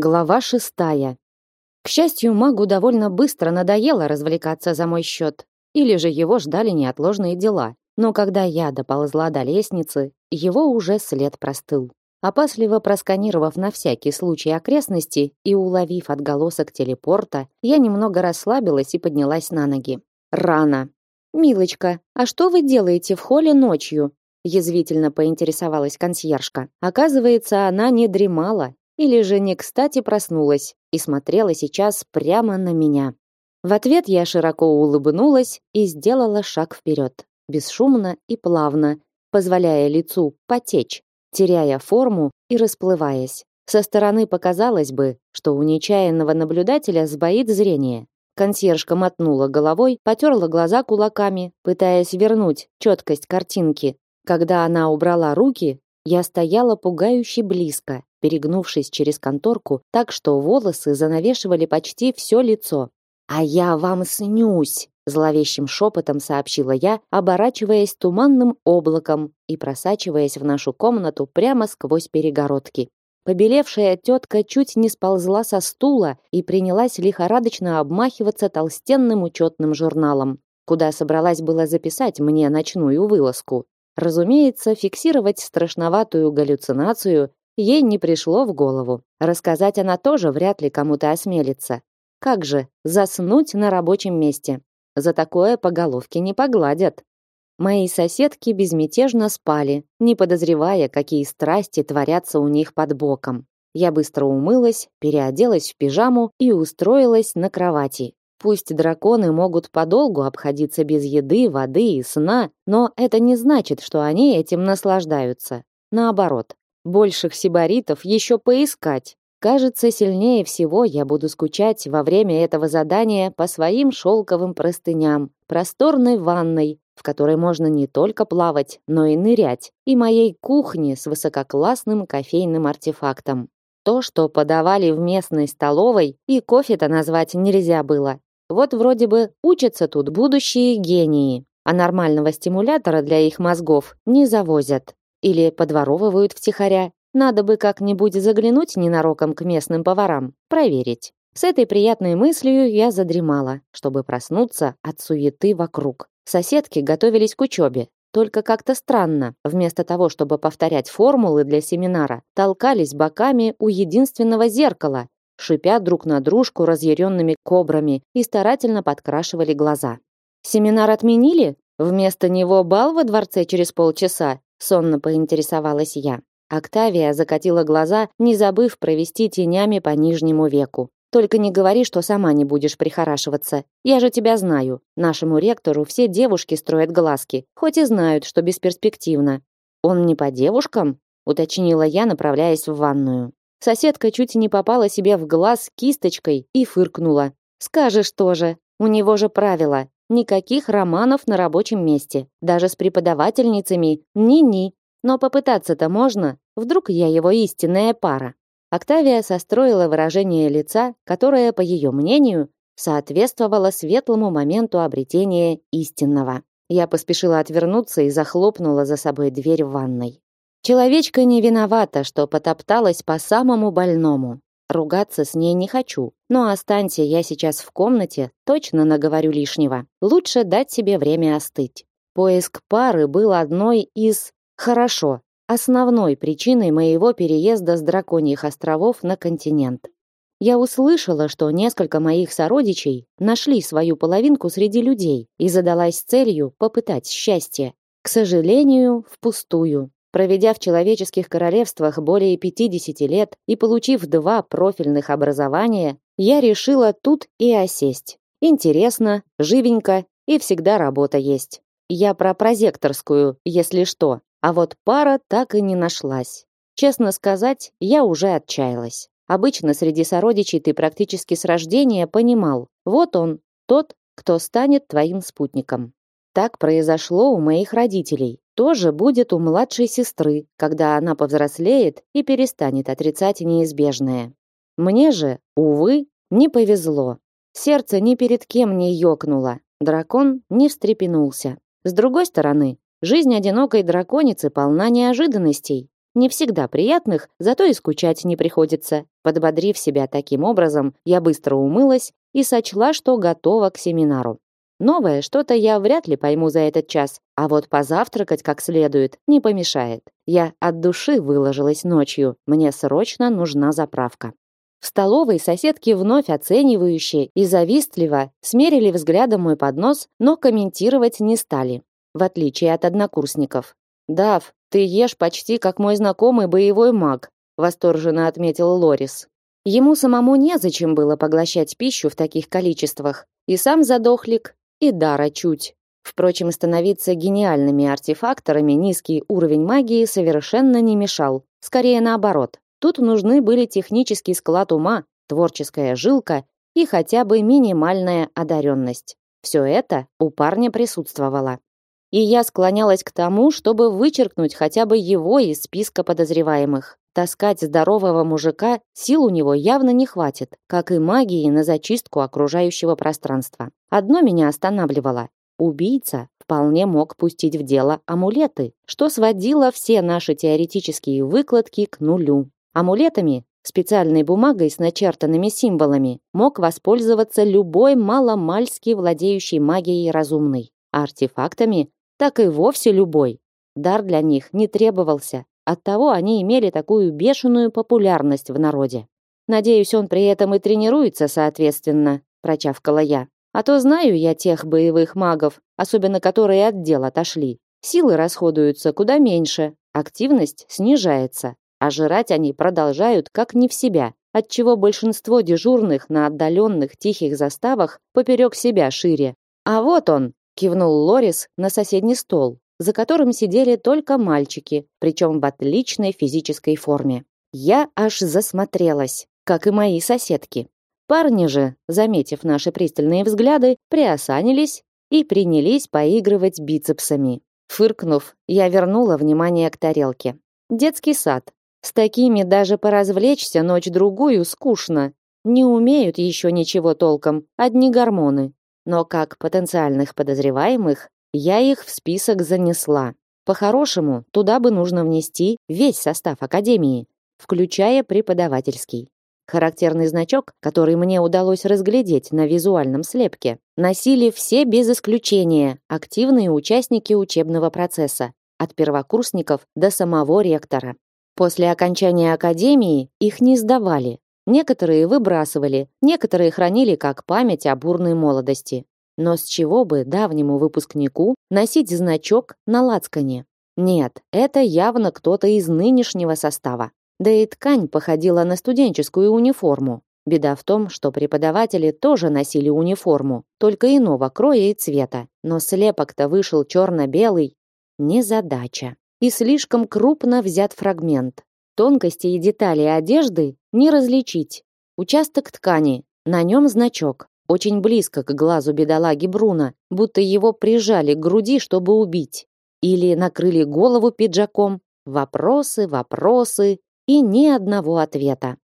Глава шестая. К счастью, магу довольно быстро надоело развлекаться за мой счет, или же его ждали неотложные дела. Но когда я доползла до лестницы, его уже след простыл. Опасливо просканировав на всякий случай окрестности и уловив отголосок телепорта, я немного расслабилась и поднялась на ноги. Рано. Милочка, а что вы делаете в холле ночью? язвительно поинтересовалась консьержка. Оказывается, она не дремала или же не кстати проснулась и смотрела сейчас прямо на меня. В ответ я широко улыбнулась и сделала шаг вперед, бесшумно и плавно, позволяя лицу потечь, теряя форму и расплываясь. Со стороны показалось бы, что у нечаянного наблюдателя сбоит зрение. Консьержка мотнула головой, потерла глаза кулаками, пытаясь вернуть четкость картинки. Когда она убрала руки, я стояла пугающе близко, перегнувшись через конторку, так что волосы занавешивали почти все лицо. «А я вам снюсь!» зловещим шепотом сообщила я, оборачиваясь туманным облаком и просачиваясь в нашу комнату прямо сквозь перегородки. Побелевшая тетка чуть не сползла со стула и принялась лихорадочно обмахиваться толстенным учетным журналом, куда собралась было записать мне ночную вылазку. Разумеется, фиксировать страшноватую галлюцинацию ей не пришло в голову. Рассказать она тоже вряд ли кому-то осмелится. Как же заснуть на рабочем месте? За такое по головке не погладят. Мои соседки безмятежно спали, не подозревая, какие страсти творятся у них под боком. Я быстро умылась, переоделась в пижаму и устроилась на кровати. Пусть драконы могут подолгу обходиться без еды, воды и сна, но это не значит, что они этим наслаждаются. Наоборот, больших сибаритов еще поискать. Кажется, сильнее всего я буду скучать во время этого задания по своим шелковым простыням, просторной ванной, в которой можно не только плавать, но и нырять, и моей кухне с высококлассным кофейным артефактом. То, что подавали в местной столовой, и кофе-то назвать нельзя было. Вот вроде бы учатся тут будущие гении, а нормального стимулятора для их мозгов не завозят. Или подворовывают втихаря. Надо бы как-нибудь заглянуть ненароком к местным поварам, проверить. С этой приятной мыслью я задремала, чтобы проснуться от суеты вокруг. Соседки готовились к учебе. Только как-то странно, вместо того, чтобы повторять формулы для семинара, толкались боками у единственного зеркала шипя друг на дружку разъяренными кобрами и старательно подкрашивали глаза. «Семинар отменили? Вместо него бал во дворце через полчаса?» Сонно поинтересовалась я. Октавия закатила глаза, не забыв провести тенями по нижнему веку. Только не говори, что сама не будешь прихорашиваться. Я же тебя знаю. Нашему ректору все девушки строят глазки, хоть и знают, что бесперспективно. Он не по девушкам? уточнила я, направляясь в ванную. Соседка чуть не попала себе в глаз кисточкой и фыркнула. Скажешь тоже. У него же правило: никаких романов на рабочем месте, даже с преподавательницами. Ни-ни. Но попытаться-то можно. Вдруг я его истинная пара. Октавия состроила выражение лица, которое, по ее мнению, соответствовало светлому моменту обретения истинного. Я поспешила отвернуться и захлопнула за собой дверь в ванной. Человечка не виновата, что потопталась по самому больному. Ругаться с ней не хочу, но останься я сейчас в комнате, точно наговорю лишнего. Лучше дать себе время остыть. Поиск пары был одной из хорошо, основной причиной моего переезда с драконьих островов на континент. Я услышала, что несколько моих сородичей нашли свою половинку среди людей и задалась целью попытать счастье. К сожалению, впустую. Проведя в человеческих королевствах более 50 лет и получив два профильных образования, я решила тут и осесть. Интересно, живенько и всегда работа есть. Я про прозекторскую, если что. А вот пара так и не нашлась. Честно сказать, я уже отчаялась. Обычно среди сородичей ты практически с рождения понимал, вот он, тот, кто станет твоим спутником. Так произошло у моих родителей. Тоже будет у младшей сестры, когда она повзрослеет и перестанет отрицать неизбежное. Мне же, увы, не повезло. Сердце ни перед кем не ёкнуло. Дракон не встрепенулся. С другой стороны, жизнь одинокой драконицы полна неожиданностей. Не всегда приятных, зато и скучать не приходится. Подбодрив себя таким образом, я быстро умылась и сочла, что готова к семинару. Новое что-то я вряд ли пойму за этот час, а вот позавтракать как следует не помешает. Я от души выложилась ночью, мне срочно нужна заправка. В столовой соседки вновь оценивающие и завистливо смерили взглядом мой поднос, но комментировать не стали, в отличие от однокурсников. «Дав, ты ешь почти как мой знакомый боевой маг», восторженно отметил Лорис. Ему самому незачем было поглощать пищу в таких количествах. И сам задохлик, и дара чуть. Впрочем, становиться гениальными артефакторами низкий уровень магии совершенно не мешал. Скорее наоборот. Тут нужны были технический склад ума, творческая жилка и хотя бы минимальная одаренность. Все это у парня присутствовало. И я склонялась к тому, чтобы вычеркнуть хотя бы его из списка подозреваемых. Таскать здорового мужика сил у него явно не хватит, как и магии на зачистку окружающего пространства. Одно меня останавливало. Убийца вполне мог пустить в дело амулеты, что сводило все наши теоретические выкладки к нулю. Амулетами, специальной бумагой с начертанными символами, мог воспользоваться любой маломальски владеющий магией разумный. артефактами так и вовсе любой. Дар для них не требовался, Оттого они имели такую бешеную популярность в народе. Надеюсь, он при этом и тренируется соответственно, прочавкала я. А то знаю я тех боевых магов, особенно которые от дел отошли. Силы расходуются куда меньше, активность снижается, а жрать они продолжают как не в себя, отчего большинство дежурных на отдаленных тихих заставах поперек себя шире. А вот он, кивнул Лорис на соседний стол, за которым сидели только мальчики, причем в отличной физической форме. Я аж засмотрелась, как и мои соседки. Парни же, заметив наши пристальные взгляды, приосанились и принялись поигрывать бицепсами. Фыркнув, я вернула внимание к тарелке. Детский сад. С такими даже поразвлечься ночь-другую скучно. Не умеют еще ничего толком, одни гормоны. Но как потенциальных подозреваемых я их в список занесла. По-хорошему, туда бы нужно внести весь состав академии, включая преподавательский. Характерный значок, который мне удалось разглядеть на визуальном слепке, носили все без исключения активные участники учебного процесса, от первокурсников до самого ректора. После окончания академии их не сдавали. Некоторые выбрасывали, некоторые хранили как память о бурной молодости. Но с чего бы давнему выпускнику носить значок на лацкане? Нет, это явно кто-то из нынешнего состава. Да и ткань походила на студенческую униформу. Беда в том, что преподаватели тоже носили униформу, только иного кроя и цвета. Но слепок-то вышел черно-белый. Незадача. И слишком крупно взят фрагмент. Тонкости и детали одежды не различить. Участок ткани, на нем значок очень близко к глазу бедолаги Бруно, будто его прижали к груди, чтобы убить. Или накрыли голову пиджаком. Вопросы, вопросы и ни одного ответа.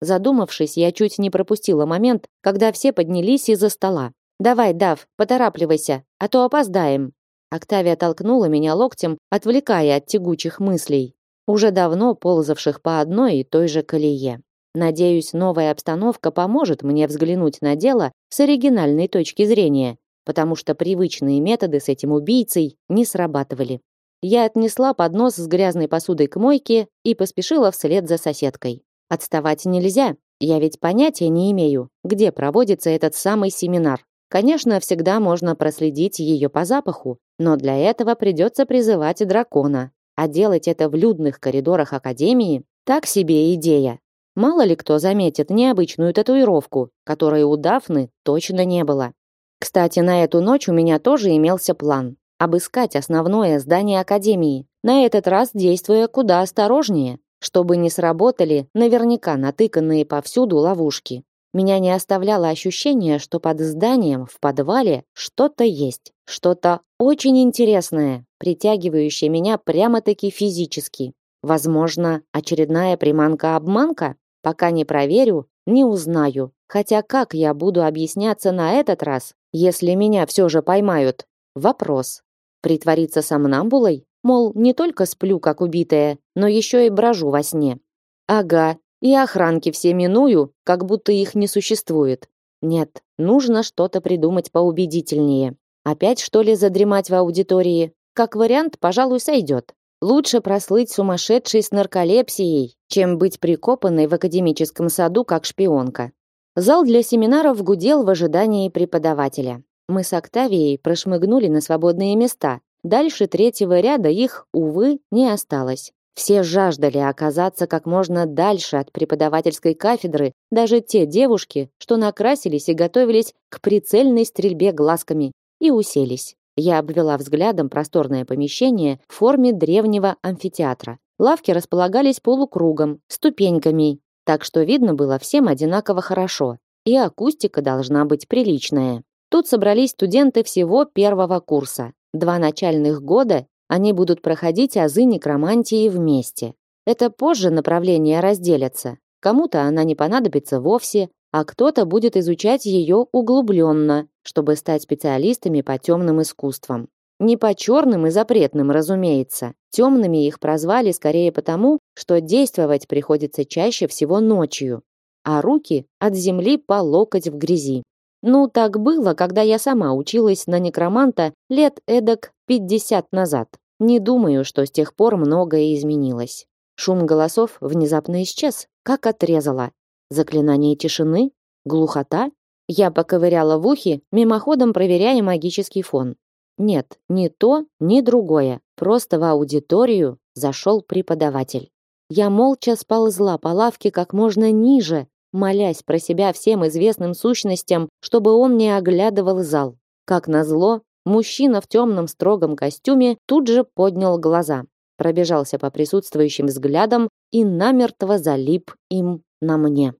Задумавшись, я чуть не пропустила момент, когда все поднялись из-за стола. «Давай, Дав, поторапливайся, а то опоздаем». Октавия толкнула меня локтем, отвлекая от тягучих мыслей, уже давно ползавших по одной и той же колее. Надеюсь, новая обстановка поможет мне взглянуть на дело с оригинальной точки зрения, потому что привычные методы с этим убийцей не срабатывали. Я отнесла поднос с грязной посудой к мойке и поспешила вслед за соседкой. Отставать нельзя, я ведь понятия не имею, где проводится этот самый семинар. Конечно, всегда можно проследить ее по запаху, но для этого придется призывать дракона. А делать это в людных коридорах академии так себе идея. Мало ли кто заметит необычную татуировку, которой у Дафны точно не было. Кстати, на эту ночь у меня тоже имелся план обыскать основное здание академии, на этот раз действуя куда осторожнее, чтобы не сработали наверняка натыканные повсюду ловушки. Меня не оставляло ощущение, что под зданием в подвале что-то есть, что-то очень интересное, притягивающее меня прямо-таки физически. Возможно, очередная приманка-обманка? Пока не проверю, не узнаю. Хотя как я буду объясняться на этот раз, если меня все же поймают? Вопрос. Притвориться сомнамбулой? Мол, не только сплю, как убитая, но еще и брожу во сне. Ага, и охранки все миную, как будто их не существует. Нет, нужно что-то придумать поубедительнее. Опять, что ли, задремать в аудитории? Как вариант, пожалуй, сойдет. Лучше прослыть сумасшедшей с нарколепсией, чем быть прикопанной в академическом саду как шпионка. Зал для семинаров гудел в ожидании преподавателя. Мы с Октавией прошмыгнули на свободные места. Дальше третьего ряда их, увы, не осталось. Все жаждали оказаться как можно дальше от преподавательской кафедры, даже те девушки, что накрасились и готовились к прицельной стрельбе глазками, и уселись. Я обвела взглядом просторное помещение в форме древнего амфитеатра. Лавки располагались полукругом, ступеньками, так что видно было всем одинаково хорошо, и акустика должна быть приличная. Тут собрались студенты всего первого курса. Два начальных года они будут проходить азы некромантии вместе. Это позже направления разделятся. Кому-то она не понадобится вовсе, а кто-то будет изучать ее углубленно, чтобы стать специалистами по темным искусствам. Не по черным и запретным, разумеется. Темными их прозвали скорее потому, что действовать приходится чаще всего ночью, а руки от земли по локоть в грязи. Ну, так было, когда я сама училась на некроманта лет эдак 50 назад. Не думаю, что с тех пор многое изменилось. Шум голосов внезапно исчез, как отрезало. Заклинание тишины? Глухота? Я поковыряла в ухе, мимоходом проверяя магический фон. Нет, ни то, ни другое. Просто в аудиторию зашел преподаватель. Я молча сползла по лавке как можно ниже, молясь про себя всем известным сущностям, чтобы он не оглядывал зал. Как назло, мужчина в темном строгом костюме тут же поднял глаза, пробежался по присутствующим взглядам и намертво залип им на мне.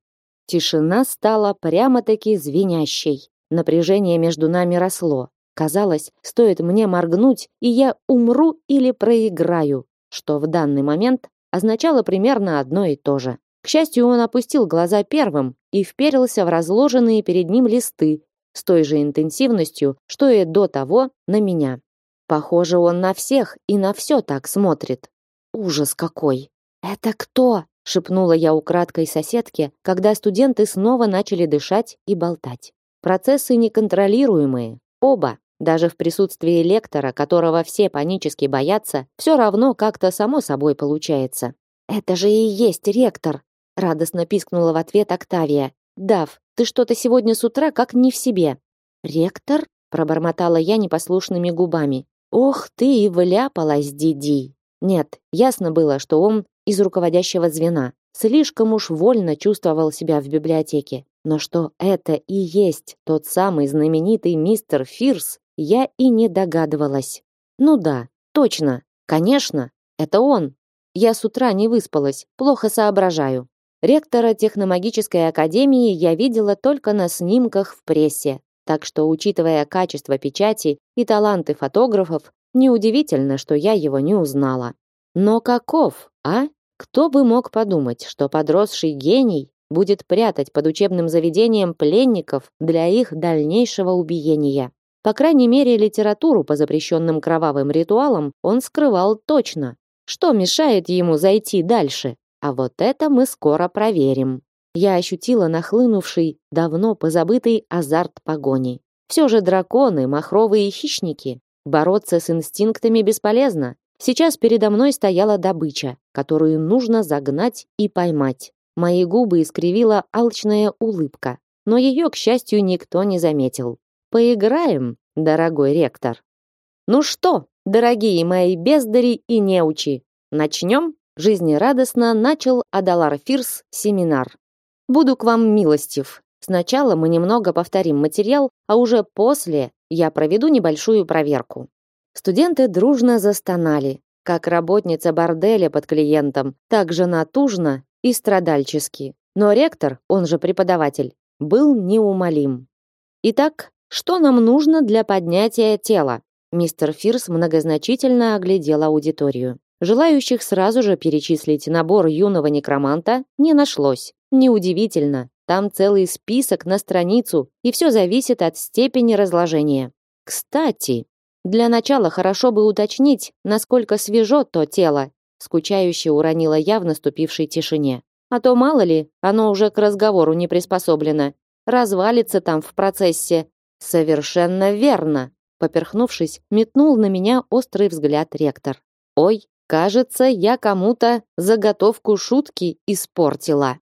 Тишина стала прямо-таки звенящей. Напряжение между нами росло. Казалось, стоит мне моргнуть, и я умру или проиграю, что в данный момент означало примерно одно и то же. К счастью, он опустил глаза первым и вперился в разложенные перед ним листы с той же интенсивностью, что и до того на меня. Похоже, он на всех и на все так смотрит. Ужас какой! Это кто? Шепнула я украдкой соседке, когда студенты снова начали дышать и болтать. Процессы неконтролируемые, оба, даже в присутствии лектора, которого все панически боятся, все равно как-то само собой получается. Это же и есть ректор, радостно пискнула в ответ Октавия. Дав, ты что-то сегодня с утра как не в себе. Ректор? пробормотала я непослушными губами. Ох ты и вляпалась, Диди. Нет, ясно было, что он из руководящего звена. Слишком уж вольно чувствовал себя в библиотеке. Но что это и есть тот самый знаменитый мистер Фирс, я и не догадывалась. Ну да, точно, конечно, это он. Я с утра не выспалась, плохо соображаю. Ректора техномагической академии я видела только на снимках в прессе, так что, учитывая качество печати и таланты фотографов, неудивительно, что я его не узнала. Но каков, а? Кто бы мог подумать, что подросший гений будет прятать под учебным заведением пленников для их дальнейшего убиения? По крайней мере, литературу по запрещенным кровавым ритуалам он скрывал точно. Что мешает ему зайти дальше? А вот это мы скоро проверим. Я ощутила нахлынувший, давно позабытый азарт погони. Все же драконы, махровые хищники. Бороться с инстинктами бесполезно. Сейчас передо мной стояла добыча, которую нужно загнать и поймать. Мои губы искривила алчная улыбка, но ее, к счастью, никто не заметил. Поиграем, дорогой ректор. Ну что, дорогие мои бездари и неучи, начнем? Жизнерадостно начал Адалар Фирс семинар. Буду к вам милостив. Сначала мы немного повторим материал, а уже после я проведу небольшую проверку. Студенты дружно застонали, как работница борделя под клиентом, так же натужно и страдальчески. Но ректор, он же преподаватель, был неумолим. Итак, что нам нужно для поднятия тела? Мистер Фирс многозначительно оглядел аудиторию. Желающих сразу же перечислить набор юного некроманта не нашлось. Неудивительно, там целый список на страницу, и все зависит от степени разложения. Кстати, Для начала хорошо бы уточнить, насколько свежо то тело, скучающе уронила я в наступившей тишине. А то мало ли, оно уже к разговору не приспособлено. Развалится там в процессе. Совершенно верно, поперхнувшись, метнул на меня острый взгляд ректор. Ой, кажется, я кому-то заготовку шутки испортила.